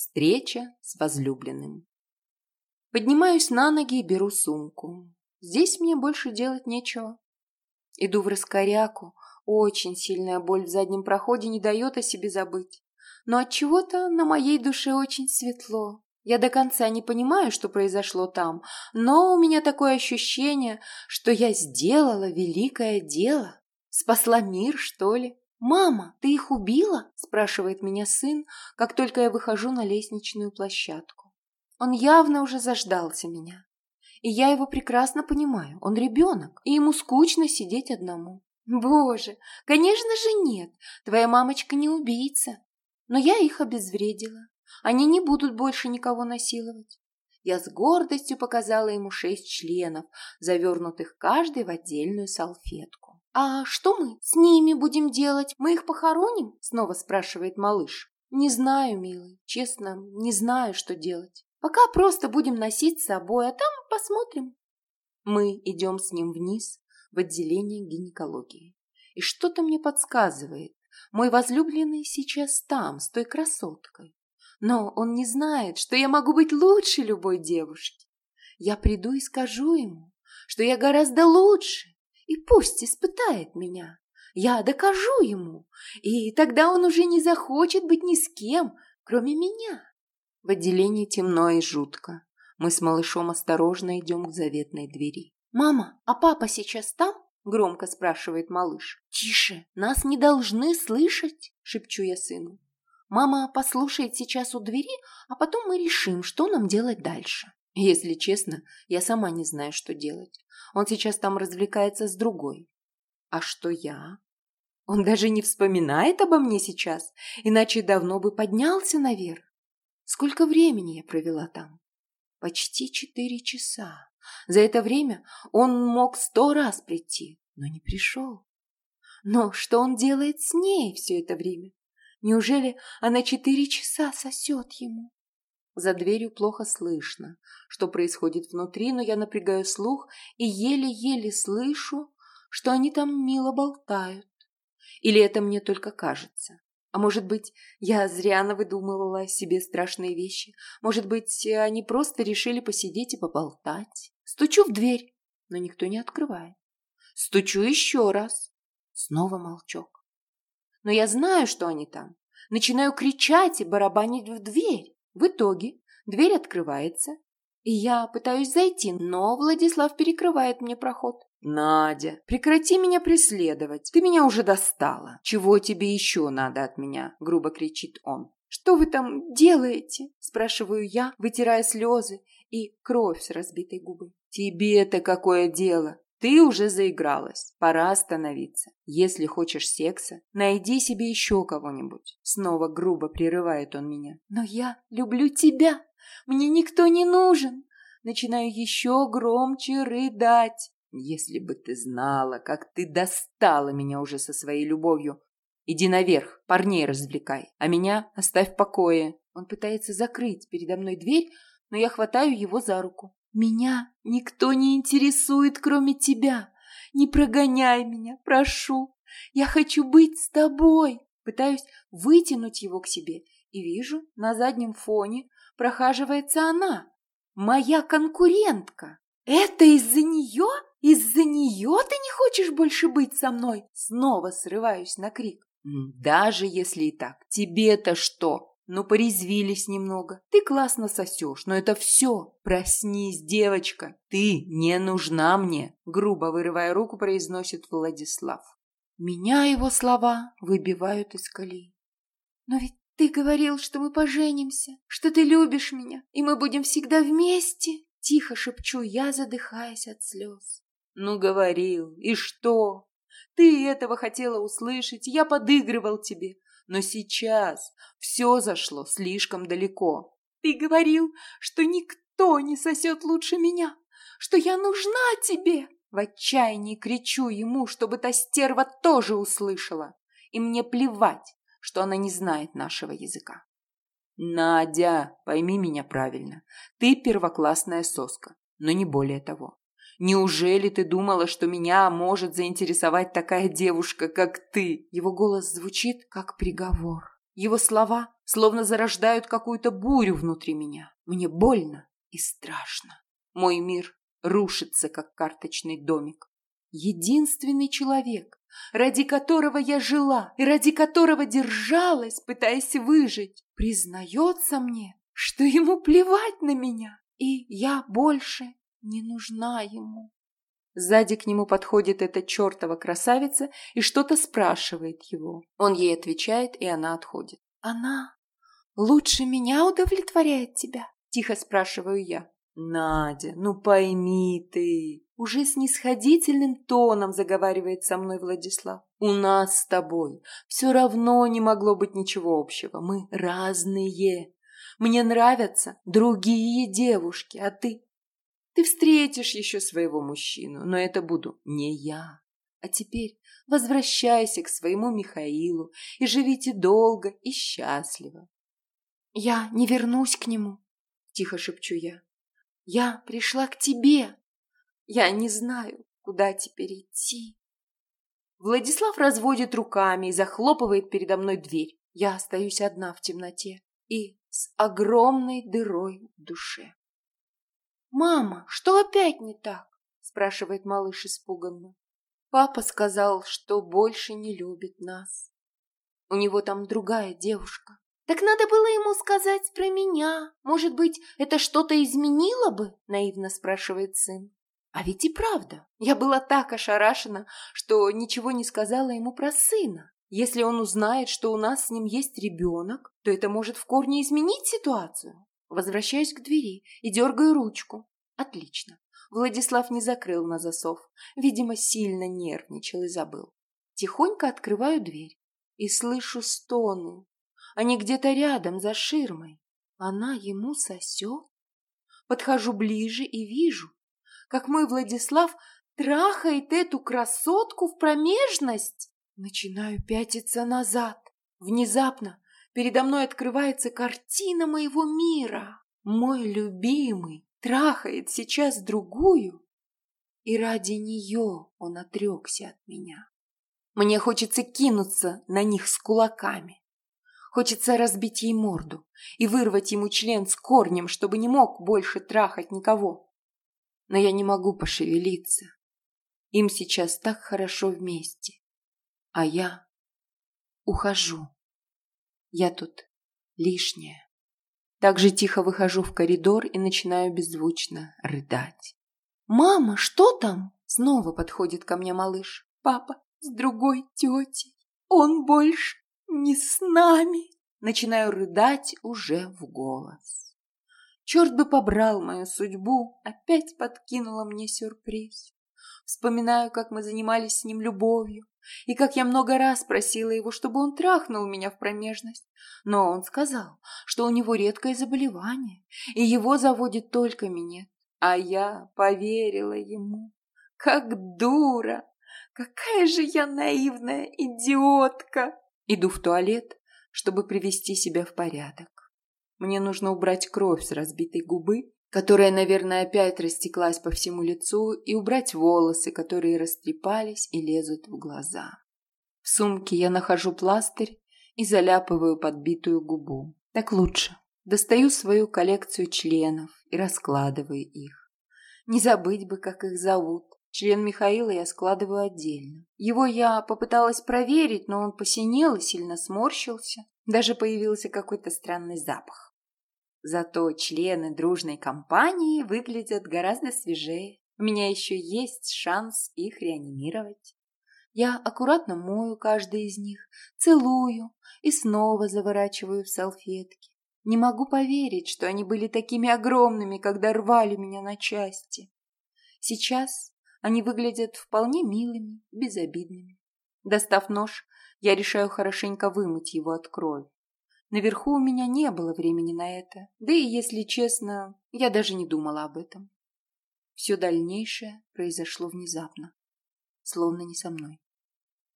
Встреча с возлюбленным. Поднимаюсь на ноги и беру сумку. Здесь мне больше делать нечего. Иду в раскоряку. Очень сильная боль в заднем проходе не дает о себе забыть. Но от чего то на моей душе очень светло. Я до конца не понимаю, что произошло там, но у меня такое ощущение, что я сделала великое дело. Спасла мир, что ли? «Мама, ты их убила?» – спрашивает меня сын, как только я выхожу на лестничную площадку. Он явно уже заждался меня. И я его прекрасно понимаю. Он ребенок, и ему скучно сидеть одному. Боже, конечно же нет. Твоя мамочка не убийца. Но я их обезвредила. Они не будут больше никого насиловать. Я с гордостью показала ему шесть членов, завернутых каждый в отдельную салфетку. «А что мы с ними будем делать? Мы их похороним?» – снова спрашивает малыш. «Не знаю, милый, честно, не знаю, что делать. Пока просто будем носить с собой, а там посмотрим». Мы идем с ним вниз в отделение гинекологии. И что-то мне подсказывает. Мой возлюбленный сейчас там, с той красоткой. Но он не знает, что я могу быть лучше любой девушки. Я приду и скажу ему, что я гораздо лучше, и пусть испытает меня. Я докажу ему, и тогда он уже не захочет быть ни с кем, кроме меня. В отделении темно и жутко. Мы с малышом осторожно идем к заветной двери. «Мама, а папа сейчас там?» – громко спрашивает малыш. «Тише, нас не должны слышать!» – шепчу я сыну. «Мама послушает сейчас у двери, а потом мы решим, что нам делать дальше». Если честно, я сама не знаю, что делать. Он сейчас там развлекается с другой. А что я? Он даже не вспоминает обо мне сейчас, иначе давно бы поднялся наверх. Сколько времени я провела там? Почти четыре часа. За это время он мог сто раз прийти, но не пришел. Но что он делает с ней все это время? Неужели она четыре часа сосет ему? За дверью плохо слышно, что происходит внутри, но я напрягаю слух и еле-еле слышу, что они там мило болтают. Или это мне только кажется? А может быть, я зря навыдумывала себе страшные вещи? Может быть, они просто решили посидеть и поболтать? Стучу в дверь, но никто не открывает. Стучу еще раз. Снова молчок. Но я знаю, что они там. Начинаю кричать и барабанить в дверь. В итоге дверь открывается, и я пытаюсь зайти, но Владислав перекрывает мне проход. «Надя, прекрати меня преследовать. Ты меня уже достала. Чего тебе еще надо от меня?» – грубо кричит он. «Что вы там делаете?» – спрашиваю я, вытирая слезы и кровь с разбитой губы. «Тебе-то какое дело? Ты уже заигралась. Пора остановиться. Если хочешь секса, найди себе еще кого-нибудь. Снова грубо прерывает он меня. Но я люблю тебя. Мне никто не нужен. Начинаю еще громче рыдать. Если бы ты знала, как ты достала меня уже со своей любовью. Иди наверх, парней развлекай, а меня оставь в покое. Он пытается закрыть передо мной дверь, но я хватаю его за руку. Меня никто не интересует, кроме тебя. Не прогоняй меня, прошу. Я хочу быть с тобой. Пытаюсь вытянуть его к себе и вижу, на заднем фоне прохаживается она, моя конкурентка. Это из-за нее? Из-за нее ты не хочешь больше быть со мной? Снова срываюсь на крик. Даже если и так, тебе-то что? Ну, порезвились немного. Ты классно сосешь, но это все. Проснись, девочка. Ты не нужна мне, грубо вырывая руку, произносит Владислав. Меня его слова выбивают из колеи. Но ведь ты говорил, что мы поженимся, что ты любишь меня, и мы будем всегда вместе. Тихо шепчу я, задыхаясь от слез. Ну, говорил. И что? Ты этого хотела услышать, я подыгрывал тебе. Но сейчас все зашло слишком далеко. Ты говорил, что никто не сосет лучше меня, что я нужна тебе. В отчаянии кричу ему, чтобы та стерва тоже услышала. И мне плевать, что она не знает нашего языка. Надя, пойми меня правильно. Ты первоклассная соска, но не более того. Неужели ты думала, что меня может заинтересовать такая девушка, как ты? Его голос звучит как приговор. Его слова словно зарождают какую-то бурю внутри меня. Мне больно и страшно. Мой мир рушится, как карточный домик. Единственный человек, ради которого я жила и ради которого держалась, пытаясь выжить, признается мне, что ему плевать на меня, и я больше не нужна ему. Сзади к нему подходит эта чертова красавица и что-то спрашивает его. Он ей отвечает, и она отходит. «Она лучше меня удовлетворяет тебя?» – тихо спрашиваю я. «Надя, ну пойми ты!» Уже снисходительным тоном заговаривает со мной Владислав. «У нас с тобой все равно не могло быть ничего общего. Мы разные. Мне нравятся другие девушки, а ты ты встретишь еще своего мужчину, но это буду не я. А теперь возвращайся к своему Михаилу и живите долго и счастливо. Я не вернусь к нему, тихо шепчу я. Я пришла к тебе. Я не знаю, куда теперь идти. Владислав разводит руками и захлопывает передо мной дверь. Я остаюсь одна в темноте и с огромной дырой в душе. «Мама, что опять не так?» – спрашивает малыш испуганно. Папа сказал, что больше не любит нас. У него там другая девушка. Так надо было ему сказать про меня. Может быть, это что-то изменило бы? Наивно спрашивает сын. А ведь и правда. Я была так ошарашена, что ничего не сказала ему про сына. Если он узнает, что у нас с ним есть ребенок, то это может в корне изменить ситуацию. Возвращаюсь к двери и дергаю ручку. Отлично. Владислав не закрыл на засов. Видимо, сильно нервничал и забыл. Тихонько открываю дверь и слышу стоны. Они где-то рядом, за ширмой. Она ему сосет. Подхожу ближе и вижу, как мой Владислав трахает эту красотку в промежность. Начинаю пятиться назад. Внезапно передо мной открывается картина моего мира. Мой любимый трахает сейчас другую, и ради нее он отрекся от меня. Мне хочется кинуться на них с кулаками. Хочется разбить ей морду и вырвать ему член с корнем, чтобы не мог больше трахать никого. Но я не могу пошевелиться. Им сейчас так хорошо вместе. А я ухожу. Я тут лишняя. Так же тихо выхожу в коридор и начинаю беззвучно рыдать. «Мама, что там?» Снова подходит ко мне малыш. «Папа с другой тетей. Он больше не с нами!» Начинаю рыдать уже в голос. Черт бы побрал мою судьбу, опять подкинула мне сюрприз. Вспоминаю, как мы занимались с ним любовью, и как я много раз просила его, чтобы он трахнул меня в промежность. Но он сказал, что у него редкое заболевание, и его заводит только минет. А я поверила ему. Как дура! Какая же я наивная идиотка! Иду в туалет, чтобы привести себя в порядок. Мне нужно убрать кровь с разбитой губы которая, наверное, опять растеклась по всему лицу, и убрать волосы, которые растрепались и лезут в глаза. В сумке я нахожу пластырь и заляпываю подбитую губу. Так лучше. Достаю свою коллекцию членов и раскладываю их. Не забыть бы, как их зовут. Член Михаила я складываю отдельно. Его я попыталась проверить, но он посинел и сильно сморщился. Даже появился какой-то странный запах. Зато члены дружной компании выглядят гораздо свежее. У меня еще есть шанс их реанимировать. Я аккуратно мою каждый из них, целую и снова заворачиваю в салфетки. Не могу поверить, что они были такими огромными, когда рвали меня на части. Сейчас они выглядят вполне милыми, безобидными. Достав нож, я решаю хорошенько вымыть его от крови. Наверху у меня не было времени на это. Да и, если честно, я даже не думала об этом. Все дальнейшее произошло внезапно, словно не со мной.